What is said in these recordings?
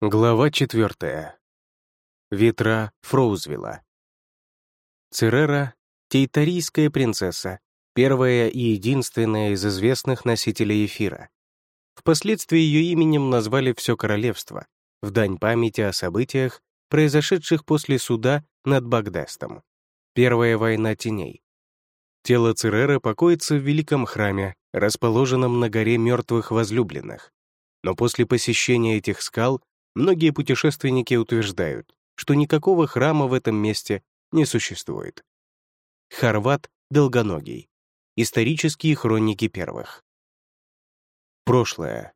Глава четвертая. Ветра Фроузвилла. Церера — тейтарийская принцесса, первая и единственная из известных носителей эфира. Впоследствии ее именем назвали все королевство, в дань памяти о событиях, произошедших после суда над Багдестом. Первая война теней. Тело Цереры покоится в великом храме, расположенном на горе мертвых возлюбленных. Но после посещения этих скал Многие путешественники утверждают, что никакого храма в этом месте не существует. Хорват Долгоногий. Исторические хроники первых. Прошлое.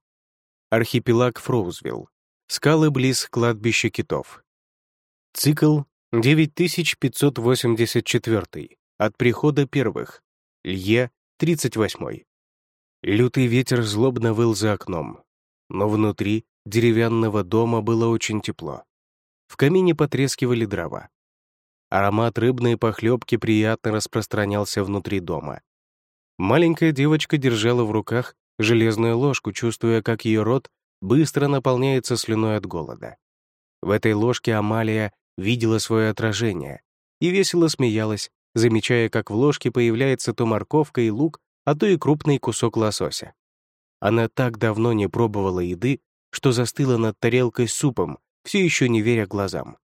Архипелаг Фроузвилл. Скалы близ кладбища китов. Цикл 9584. От прихода первых. Лье 38. Лютый ветер злобно выл за окном, но внутри деревянного дома было очень тепло. В камине потрескивали дрова. Аромат рыбной похлебки приятно распространялся внутри дома. Маленькая девочка держала в руках железную ложку, чувствуя, как ее рот быстро наполняется слюной от голода. В этой ложке Амалия видела свое отражение и весело смеялась, замечая, как в ложке появляется то морковка и лук, а то и крупный кусок лосося. Она так давно не пробовала еды, что застыла над тарелкой с супом, все еще не веря глазам.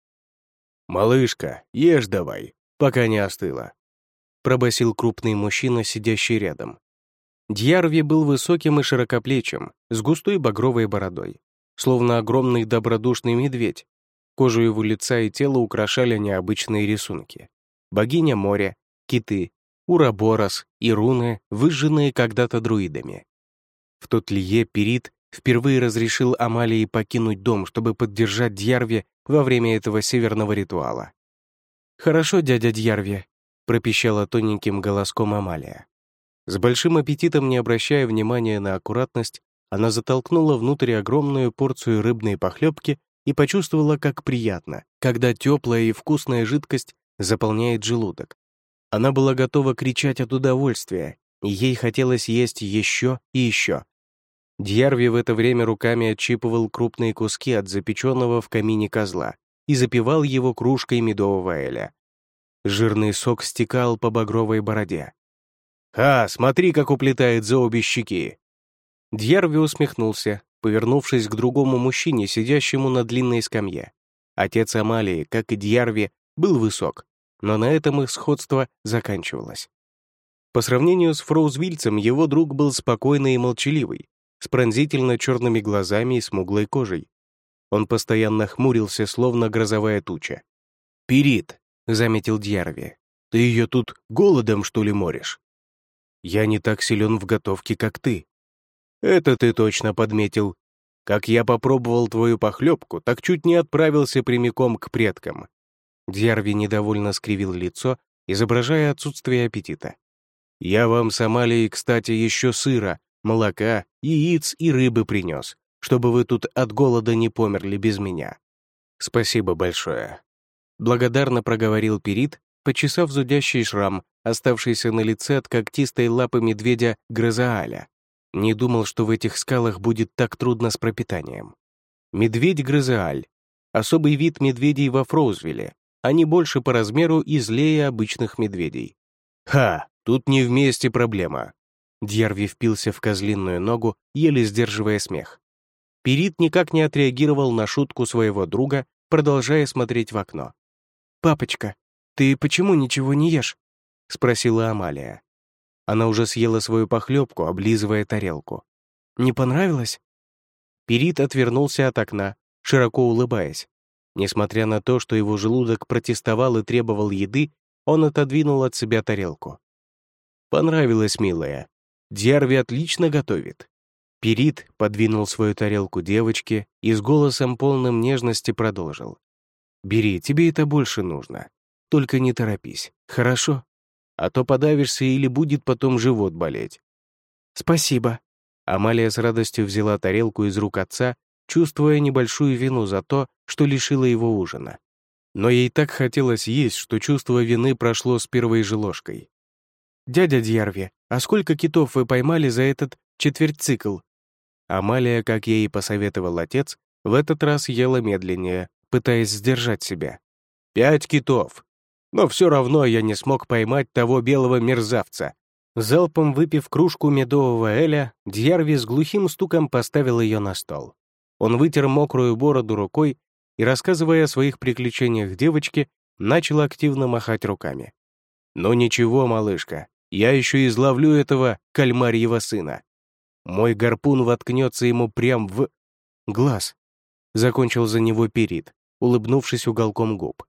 «Малышка, ешь давай, пока не остыла», — пробасил крупный мужчина, сидящий рядом. Дьярви был высоким и широкоплечим, с густой багровой бородой, словно огромный добродушный медведь. Кожу его лица и тела украшали необычные рисунки. Богиня моря, киты, ураборос и руны, выжженные когда-то друидами. В тот лие Перит впервые разрешил Амалии покинуть дом, чтобы поддержать Дьярви во время этого северного ритуала. «Хорошо, дядя Дьярви», — пропищала тоненьким голоском Амалия. С большим аппетитом, не обращая внимания на аккуратность, она затолкнула внутрь огромную порцию рыбной похлебки и почувствовала, как приятно, когда теплая и вкусная жидкость заполняет желудок. Она была готова кричать от удовольствия, и ей хотелось есть еще и еще. Дьярви в это время руками отщипывал крупные куски от запеченного в камине козла и запивал его кружкой медового эля. Жирный сок стекал по багровой бороде. «Ха, смотри, как уплетает за обе щеки!» Дьярви усмехнулся, повернувшись к другому мужчине, сидящему на длинной скамье. Отец Амалии, как и Дьярви, был высок, но на этом их сходство заканчивалось. По сравнению с Фроузвильцем, его друг был спокойный и молчаливый, с пронзительно черными глазами и смуглой кожей. Он постоянно хмурился, словно грозовая туча. «Перит», — заметил Дьярви, — «ты ее тут голодом, что ли, моришь?» «Я не так силен в готовке, как ты». «Это ты точно подметил. Как я попробовал твою похлебку, так чуть не отправился прямиком к предкам». Дьярви недовольно скривил лицо, изображая отсутствие аппетита. «Я вам с Амалией, кстати, еще сыра, молока, яиц и рыбы принес, чтобы вы тут от голода не померли без меня. Спасибо большое. Благодарно проговорил Перит, почесав зудящий шрам, оставшийся на лице от когтистой лапы медведя Грызааля. Не думал, что в этих скалах будет так трудно с пропитанием. Медведь Грызааль — особый вид медведей во Фроузвилле. Они больше по размеру и злее обычных медведей. «Ха, тут не вместе проблема. Дьярви впился в козлиную ногу, еле сдерживая смех. Перит никак не отреагировал на шутку своего друга, продолжая смотреть в окно. «Папочка, ты почему ничего не ешь?» — спросила Амалия. Она уже съела свою похлебку, облизывая тарелку. «Не понравилось?» Перит отвернулся от окна, широко улыбаясь. Несмотря на то, что его желудок протестовал и требовал еды, он отодвинул от себя тарелку. «Понравилось, милая. Дьярви отлично готовит». Перит подвинул свою тарелку девочке и с голосом полным нежности продолжил. «Бери, тебе это больше нужно. Только не торопись, хорошо? А то подавишься или будет потом живот болеть». «Спасибо». Амалия с радостью взяла тарелку из рук отца, чувствуя небольшую вину за то, что лишила его ужина. Но ей так хотелось есть, что чувство вины прошло с первой же ложкой. «Дядя Дьярви, а сколько китов вы поймали за этот четверть цикл?» Амалия, как ей посоветовал отец, В этот раз ела медленнее, пытаясь сдержать себя. «Пять китов! Но все равно я не смог поймать того белого мерзавца!» Залпом выпив кружку медового эля, Дьярви с глухим стуком поставил ее на стол. Он вытер мокрую бороду рукой и, рассказывая о своих приключениях девочке, начал активно махать руками. «Ну ничего, малышка, я еще изловлю этого кальмарьего сына. Мой гарпун воткнется ему прям в... глаз. Закончил за него перит, улыбнувшись уголком губ.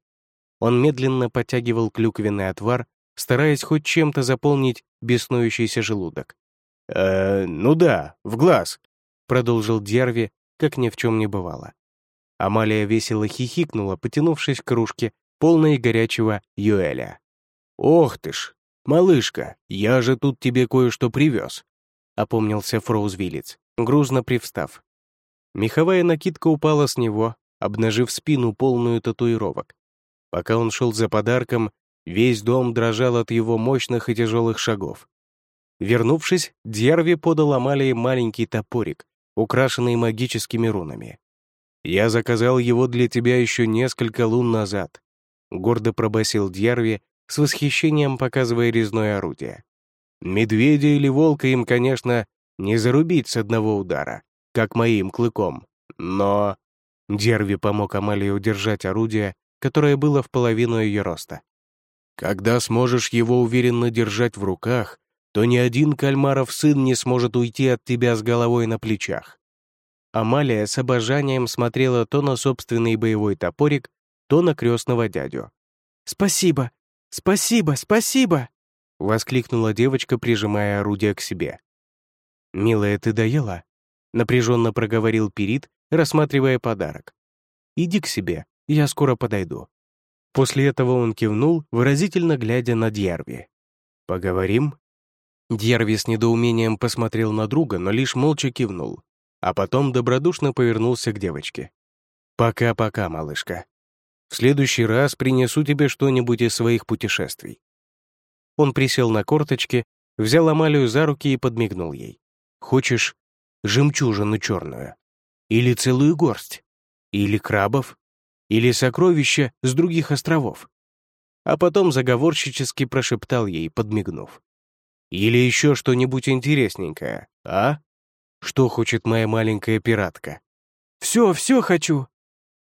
Он медленно подтягивал клюквенный отвар, стараясь хоть чем-то заполнить беснующийся желудок. «Э, ну да, в глаз», — продолжил Дерви, как ни в чем не бывало. Амалия весело хихикнула, потянувшись к кружке, полной горячего юэля. «Ох ты ж, малышка, я же тут тебе кое-что привез», — опомнился Фроузвилец, грузно привстав. Меховая накидка упала с него, обнажив спину полную татуировок. Пока он шел за подарком, весь дом дрожал от его мощных и тяжелых шагов. Вернувшись, Дьярви подал Амалии маленький топорик, украшенный магическими рунами. «Я заказал его для тебя еще несколько лун назад», — гордо пробасил Дьярви, с восхищением показывая резное орудие. «Медведя или волка им, конечно, не зарубить с одного удара, как моим клыком. Но...» Дерви помог Амалии удержать орудие, которое было в половину ее роста. «Когда сможешь его уверенно держать в руках, то ни один кальмаров сын не сможет уйти от тебя с головой на плечах». Амалия с обожанием смотрела то на собственный боевой топорик, то на крестного дядю. «Спасибо! Спасибо! Спасибо!» — воскликнула девочка, прижимая орудие к себе. «Милая, ты доела?» напряженно проговорил Перит, рассматривая подарок. «Иди к себе, я скоро подойду». После этого он кивнул, выразительно глядя на Дьярви. «Поговорим?» Дьярви с недоумением посмотрел на друга, но лишь молча кивнул, а потом добродушно повернулся к девочке. «Пока-пока, малышка. В следующий раз принесу тебе что-нибудь из своих путешествий». Он присел на корточки, взял Амалию за руки и подмигнул ей. «Хочешь, жемчужину черную, или целую горсть, или крабов, или сокровища с других островов. А потом заговорщически прошептал ей, подмигнув. Или еще что-нибудь интересненькое, а? Что хочет моя маленькая пиратка? «Все, все хочу!»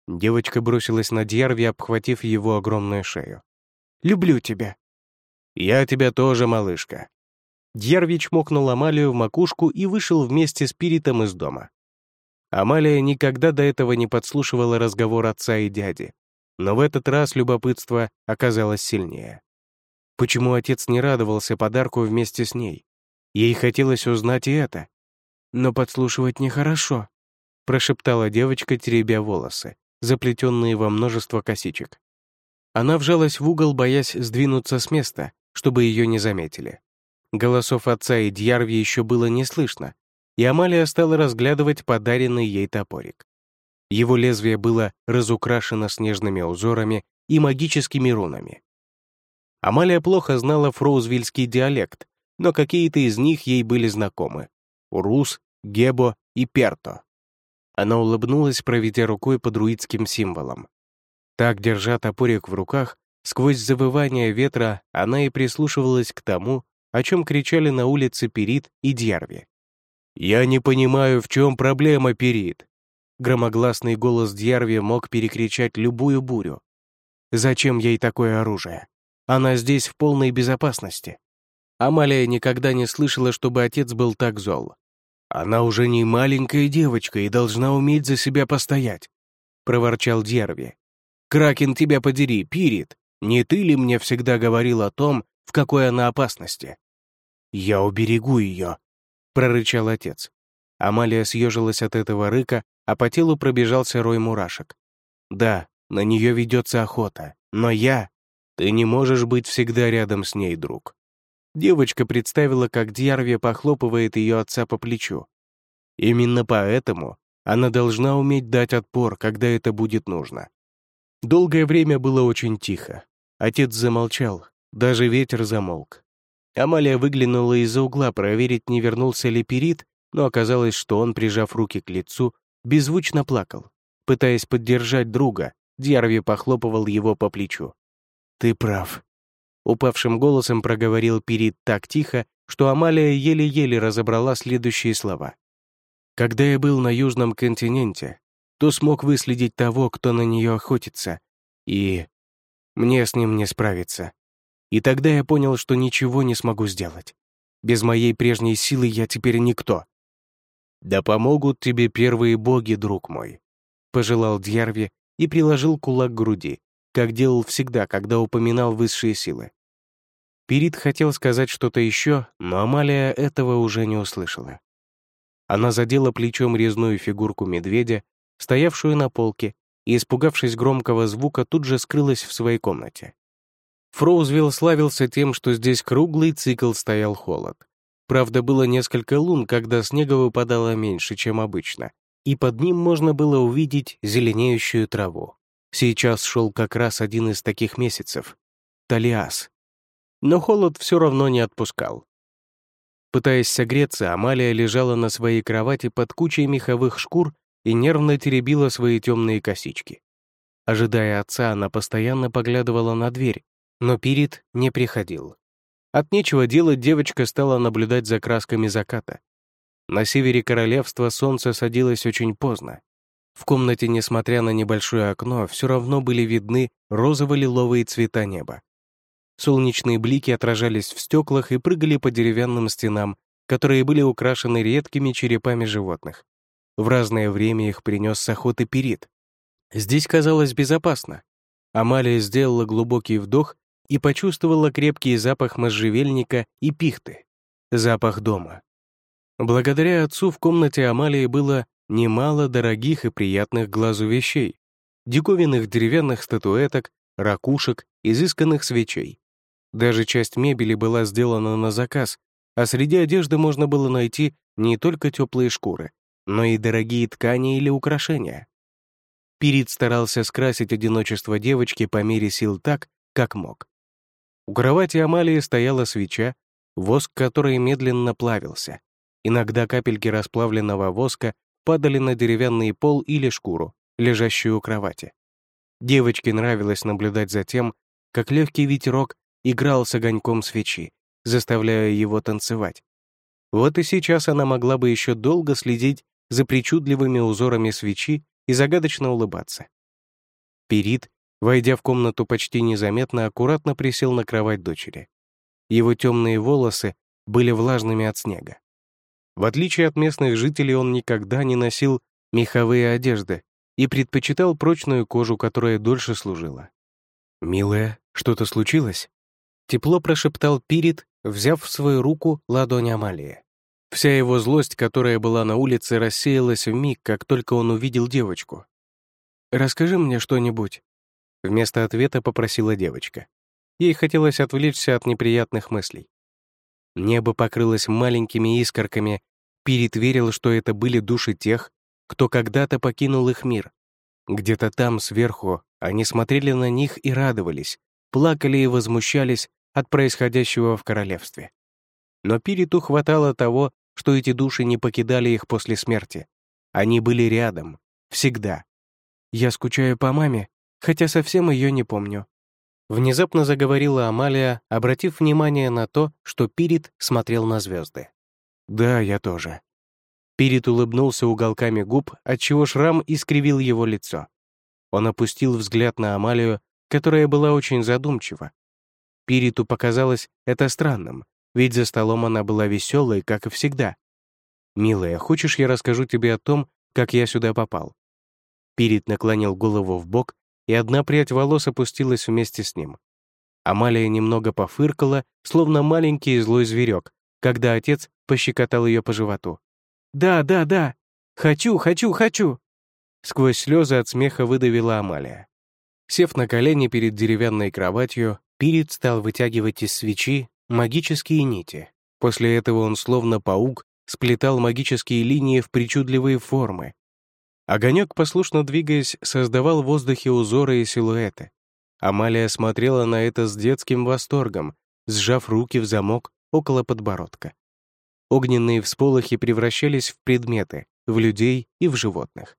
Девочка бросилась на Дьярви, обхватив его огромную шею. «Люблю тебя!» «Я тебя тоже, малышка!» Дьярвич мокнул Амалию в макушку и вышел вместе с Пиритом из дома. Амалия никогда до этого не подслушивала разговор отца и дяди, но в этот раз любопытство оказалось сильнее. Почему отец не радовался подарку вместе с ней? Ей хотелось узнать и это. «Но подслушивать нехорошо», — прошептала девочка, теребя волосы, заплетенные во множество косичек. Она вжалась в угол, боясь сдвинуться с места, чтобы ее не заметили. Голосов отца и Дьярви еще было не слышно, и Амалия стала разглядывать подаренный ей топорик. Его лезвие было разукрашено снежными узорами и магическими рунами. Амалия плохо знала фроузвильский диалект, но какие-то из них ей были знакомы — Урус, Гебо и Перто. Она улыбнулась, проведя рукой по друидским символам. Так, держа топорик в руках, сквозь завывание ветра она и прислушивалась к тому, о чем кричали на улице Перит и Дьярви. «Я не понимаю, в чем проблема, Перит?» Громогласный голос Дьярви мог перекричать любую бурю. «Зачем ей такое оружие? Она здесь в полной безопасности». Амалия никогда не слышала, чтобы отец был так зол. «Она уже не маленькая девочка и должна уметь за себя постоять», — проворчал Дьярви. «Кракен тебя подери, Пирит, не ты ли мне всегда говорил о том, в какой она опасности?» «Я уберегу ее», — прорычал отец. Амалия съежилась от этого рыка, а по телу пробежался рой мурашек. «Да, на нее ведется охота, но я...» «Ты не можешь быть всегда рядом с ней, друг». Девочка представила, как Дьярве похлопывает ее отца по плечу. Именно поэтому она должна уметь дать отпор, когда это будет нужно. Долгое время было очень тихо. Отец замолчал, даже ветер замолк. Амалия выглянула из-за угла проверить, не вернулся ли Перит, но оказалось, что он, прижав руки к лицу, беззвучно плакал. пытаясь поддержать друга, Дьярви похлопывал его по плечу. «Ты прав», — упавшим голосом проговорил Пирит так тихо, что Амалия еле-еле разобрала следующие слова. «Когда я был на Южном континенте, то смог выследить того, кто на нее охотится, и мне с ним не справиться. И тогда я понял, что ничего не смогу сделать. Без моей прежней силы я теперь никто. «Да помогут тебе первые боги, друг мой», — пожелал Дьярви и приложил кулак к груди, как делал всегда, когда упоминал высшие силы. Перид хотел сказать что-то еще, но Амалия этого уже не услышала. Она задела плечом резную фигурку медведя, стоявшую на полке, и, испугавшись громкого звука, тут же скрылась в своей комнате. Фроузвилл славился тем, что здесь круглый цикл стоял холод. Правда, было несколько лун, когда снега выпадало меньше, чем обычно, и под ним можно было увидеть зеленеющую траву. Сейчас шел как раз один из таких месяцев — Талиас. Но холод все равно не отпускал. Пытаясь согреться, Амалия лежала на своей кровати под кучей меховых шкур и нервно теребила свои темные косички. Ожидая отца, она постоянно поглядывала на дверь, но Пирит не приходил. От нечего делать девочка стала наблюдать за красками заката. На севере королевства солнце садилось очень поздно. В комнате, несмотря на небольшое окно, все равно были видны розово-лиловые цвета неба. Солнечные блики отражались в стеклах и прыгали по деревянным стенам, которые были украшены редкими черепами животных. В разное время их принес с охоты перит. Здесь казалось безопасно. Амалия сделала глубокий вдох и почувствовала крепкий запах можжевельника и пихты. Запах дома. Благодаря отцу в комнате Амалии было немало дорогих и приятных глазу вещей, диковинных деревянных статуэток, ракушек, изысканных свечей. Даже часть мебели была сделана на заказ, а среди одежды можно было найти не только теплые шкуры, но и дорогие ткани или украшения. Пирит старался скрасить одиночество девочки по мере сил так, как мог. У кровати Амалии стояла свеча, воск которой медленно плавился. Иногда капельки расплавленного воска падали на деревянный пол или шкуру, лежащую у кровати. Девочке нравилось наблюдать за тем, как легкий ветерок играл с огоньком свечи, заставляя его танцевать. Вот и сейчас она могла бы еще долго следить за причудливыми узорами свечи и загадочно улыбаться. Перит Войдя в комнату почти незаметно, аккуратно присел на кровать дочери. Его темные волосы были влажными от снега. В отличие от местных жителей, он никогда не носил меховые одежды и предпочитал прочную кожу, которая дольше служила. «Милая, что-то случилось?» Тепло прошептал Пирит, взяв в свою руку ладонь Амалии. Вся его злость, которая была на улице, рассеялась в миг, как только он увидел девочку. «Расскажи мне что-нибудь», Вместо ответа попросила девочка. Ей хотелось отвлечься от неприятных мыслей. Небо покрылось маленькими искорками, Пирит верил, что это были души тех, кто когда-то покинул их мир. Где-то там, сверху, они смотрели на них и радовались, плакали и возмущались от происходящего в королевстве. Но Пириту хватало того, что эти души не покидали их после смерти. Они были рядом, всегда. «Я скучаю по маме», хотя совсем ее не помню». Внезапно заговорила Амалия, обратив внимание на то, что Пирит смотрел на звезды. «Да, я тоже». Пирит улыбнулся уголками губ, отчего шрам искривил его лицо. Он опустил взгляд на Амалию, которая была очень задумчива. Пириту показалось это странным, ведь за столом она была веселой, как и всегда. «Милая, хочешь, я расскажу тебе о том, как я сюда попал?» Пирит наклонил голову в бок и одна прядь волос опустилась вместе с ним. Амалия немного пофыркала, словно маленький злой зверек, когда отец пощекотал ее по животу. «Да, да, да! Хочу, хочу, хочу!» Сквозь слезы от смеха выдавила Амалия. Сев на колени перед деревянной кроватью, Пирит стал вытягивать из свечи магические нити. После этого он, словно паук, сплетал магические линии в причудливые формы, Огонек, послушно двигаясь, создавал в воздухе узоры и силуэты. Амалия смотрела на это с детским восторгом, сжав руки в замок около подбородка. Огненные всполохи превращались в предметы, в людей и в животных.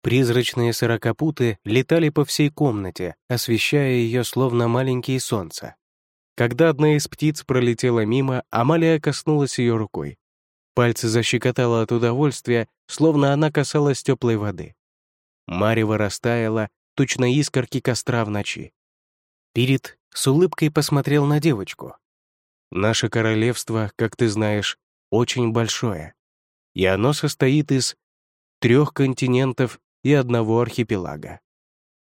Призрачные сорокопуты летали по всей комнате, освещая ее словно маленькие солнца. Когда одна из птиц пролетела мимо, Амалия коснулась ее рукой. Пальцы защекотало от удовольствия, словно она касалась теплой воды. Марево растаяла, точно искорки костра в ночи. Пирит с улыбкой посмотрел на девочку. «Наше королевство, как ты знаешь, очень большое, и оно состоит из трех континентов и одного архипелага.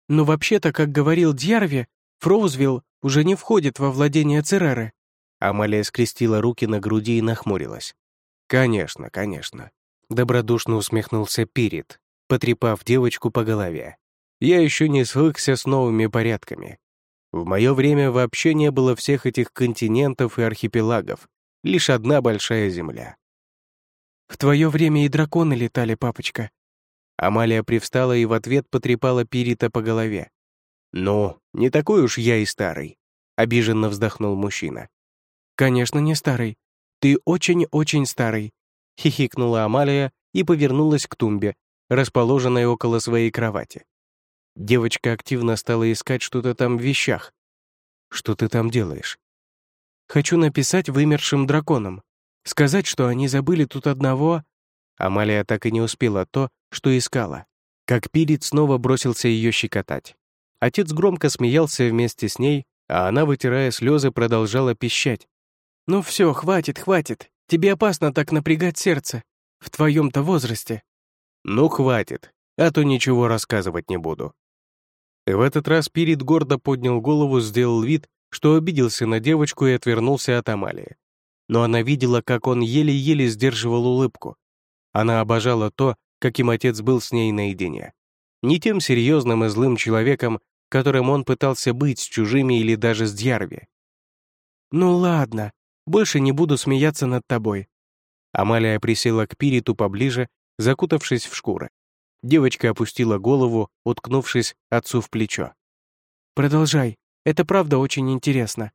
Но вообще-то, как говорил Дьярви, Фроузвилл уже не входит во владение Цереры. Амалия скрестила руки на груди и нахмурилась. «Конечно, конечно», — добродушно усмехнулся Пирит, потрепав девочку по голове. «Я еще не свыкся с новыми порядками. В мое время вообще не было всех этих континентов и архипелагов, лишь одна большая земля». «В твое время и драконы летали, папочка», Амалия привстала и в ответ потрепала Пирита по голове. «Ну, не такой уж я и старый», — обиженно вздохнул мужчина. «Конечно, не старый. Ты очень-очень старый», — хихикнула Амалия и повернулась к тумбе, расположенной около своей кровати. Девочка активно стала искать что-то там в вещах. «Что ты там делаешь?» «Хочу написать вымершим драконам. Сказать, что они забыли тут одного...» Амалия так и не успела то, что искала. Как Пирит снова бросился ее щекотать. Отец громко смеялся вместе с ней, а она, вытирая слезы, продолжала пищать. «Ну все, хватит, хватит. Тебе опасно так напрягать сердце. В твоем-то возрасте». «Ну, хватит, а то ничего рассказывать не буду». В этот раз Пирит гордо поднял голову, сделал вид, что обиделся на девочку и отвернулся от Амалии. Но она видела, как он еле-еле сдерживал улыбку. Она обожала то, каким отец был с ней наедине. Не тем серьезным и злым человеком, которым он пытался быть с чужими или даже с Дьярви. «Ну ладно, больше не буду смеяться над тобой». Амалия присела к Пириту поближе, закутавшись в шкуры. Девочка опустила голову, уткнувшись отцу в плечо. «Продолжай, это правда очень интересно».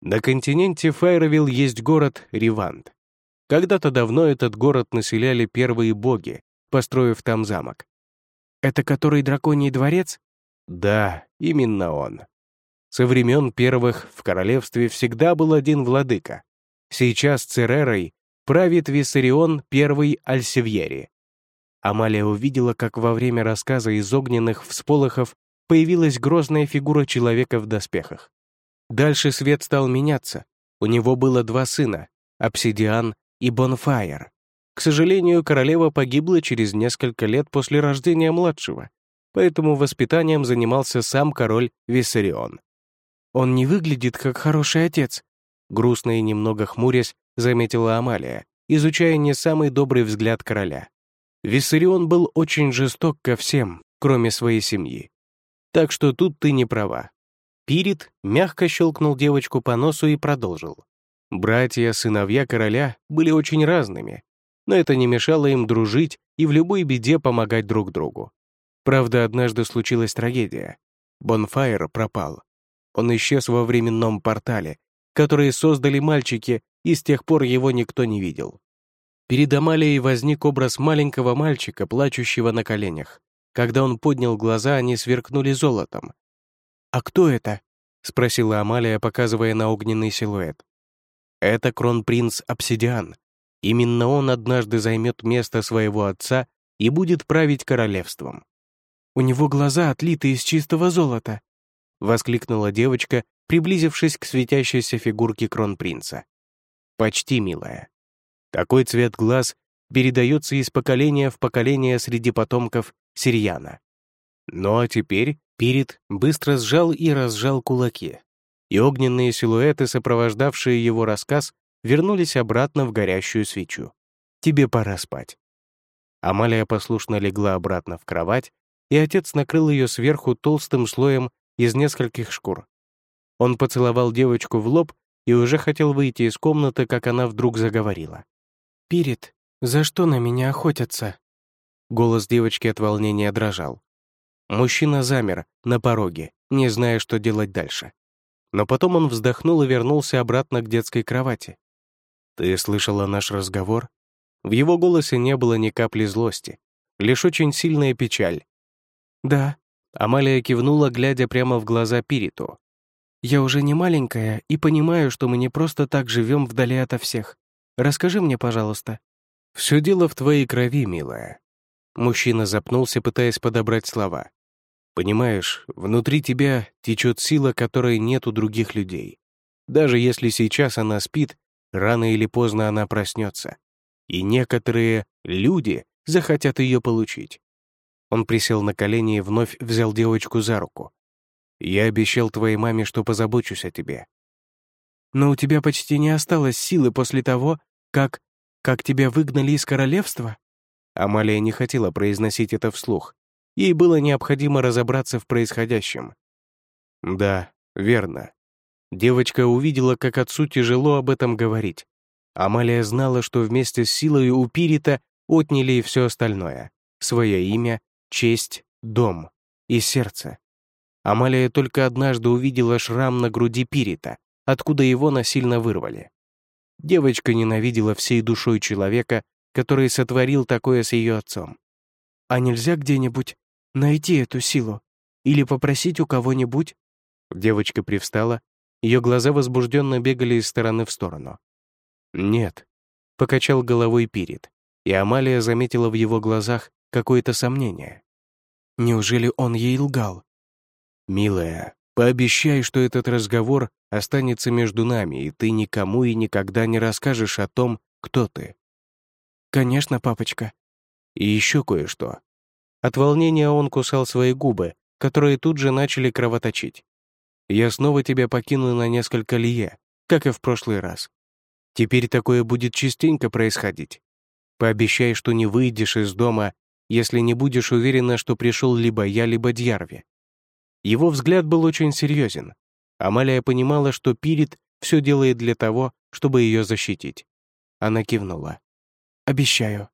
На континенте Файровилл есть город Ривант. Когда-то давно этот город населяли первые боги, построив там замок. Это который драконий дворец? Да, именно он. Со времен первых в королевстве всегда был один владыка. Сейчас Церерой правит Виссарион I Альсевьери. Амалия увидела, как во время рассказа из огненных всполохов появилась грозная фигура человека в доспехах. Дальше свет стал меняться. У него было два сына — Обсидиан и Бонфайр. К сожалению, королева погибла через несколько лет после рождения младшего, поэтому воспитанием занимался сам король Виссарион. «Он не выглядит как хороший отец», грустно и немного хмурясь, заметила Амалия, изучая не самый добрый взгляд короля. Виссарион был очень жесток ко всем, кроме своей семьи. Так что тут ты не права. Пирит мягко щелкнул девочку по носу и продолжил. Братья, сыновья короля были очень разными, но это не мешало им дружить и в любой беде помогать друг другу. Правда, однажды случилась трагедия. Бонфайр пропал. Он исчез во временном портале, который создали мальчики, и с тех пор его никто не видел. Перед Амалией возник образ маленького мальчика, плачущего на коленях. Когда он поднял глаза, они сверкнули золотом. «А кто это?» — спросила Амалия, показывая на огненный силуэт. «Это кронпринц Обсидиан, Именно он однажды займет место своего отца и будет править королевством. «У него глаза отлиты из чистого золота», — воскликнула девочка, приблизившись к светящейся фигурке кронпринца. «Почти, милая. Такой цвет глаз передается из поколения в поколение среди потомков Сирьяна. Ну а теперь Пирит быстро сжал и разжал кулаки, и огненные силуэты, сопровождавшие его рассказ, вернулись обратно в горящую свечу. «Тебе пора спать». Амалия послушно легла обратно в кровать, и отец накрыл ее сверху толстым слоем из нескольких шкур. Он поцеловал девочку в лоб и уже хотел выйти из комнаты, как она вдруг заговорила. «Пирит, за что на меня охотятся?» Голос девочки от волнения дрожал. Мужчина замер на пороге, не зная, что делать дальше. Но потом он вздохнул и вернулся обратно к детской кровати. «Ты слышала наш разговор?» В его голосе не было ни капли злости, лишь очень сильная печаль, «Да», — Амалия кивнула, глядя прямо в глаза Пириту. «Я уже не маленькая и понимаю, что мы не просто так живем вдали ото всех. Расскажи мне, пожалуйста». «Все дело в твоей крови, милая». Мужчина запнулся, пытаясь подобрать слова. «Понимаешь, внутри тебя течет сила, которой нет у других людей. Даже если сейчас она спит, рано или поздно она проснется. И некоторые люди захотят ее получить. Он присел на колени и вновь взял девочку за руку. «Я обещал твоей маме, что позабочусь о тебе». «Но у тебя почти не осталось силы после того, как... как тебя выгнали из королевства?» Амалия не хотела произносить это вслух. Ей было необходимо разобраться в происходящем. «Да, верно». Девочка увидела, как отцу тяжело об этом говорить. Амалия знала, что вместе с силой у Пирита отняли и все остальное — свое имя, честь, дом и сердце. Амалия только однажды увидела шрам на груди Пирита, откуда его насильно вырвали. Девочка ненавидела всей душой человека, который сотворил такое с ее отцом. «А нельзя где-нибудь найти эту силу? Или попросить у кого-нибудь?» Девочка привстала, ее глаза возбужденно бегали из стороны в сторону. «Нет», — покачал головой Пирит, и Амалия заметила в его глазах какое-то сомнение. Неужели он ей лгал? «Милая, пообещай, что этот разговор останется между нами, и ты никому и никогда не расскажешь о том, кто ты». «Конечно, папочка». «И еще кое-что». От волнения он кусал свои губы, которые тут же начали кровоточить. «Я снова тебя покину на несколько лие, как и в прошлый раз. Теперь такое будет частенько происходить. Пообещай, что не выйдешь из дома, если не будешь уверена, что пришел либо я, либо Дьярви». Его взгляд был очень серьезен. Амалия понимала, что Пирит все делает для того, чтобы ее защитить. Она кивнула. «Обещаю».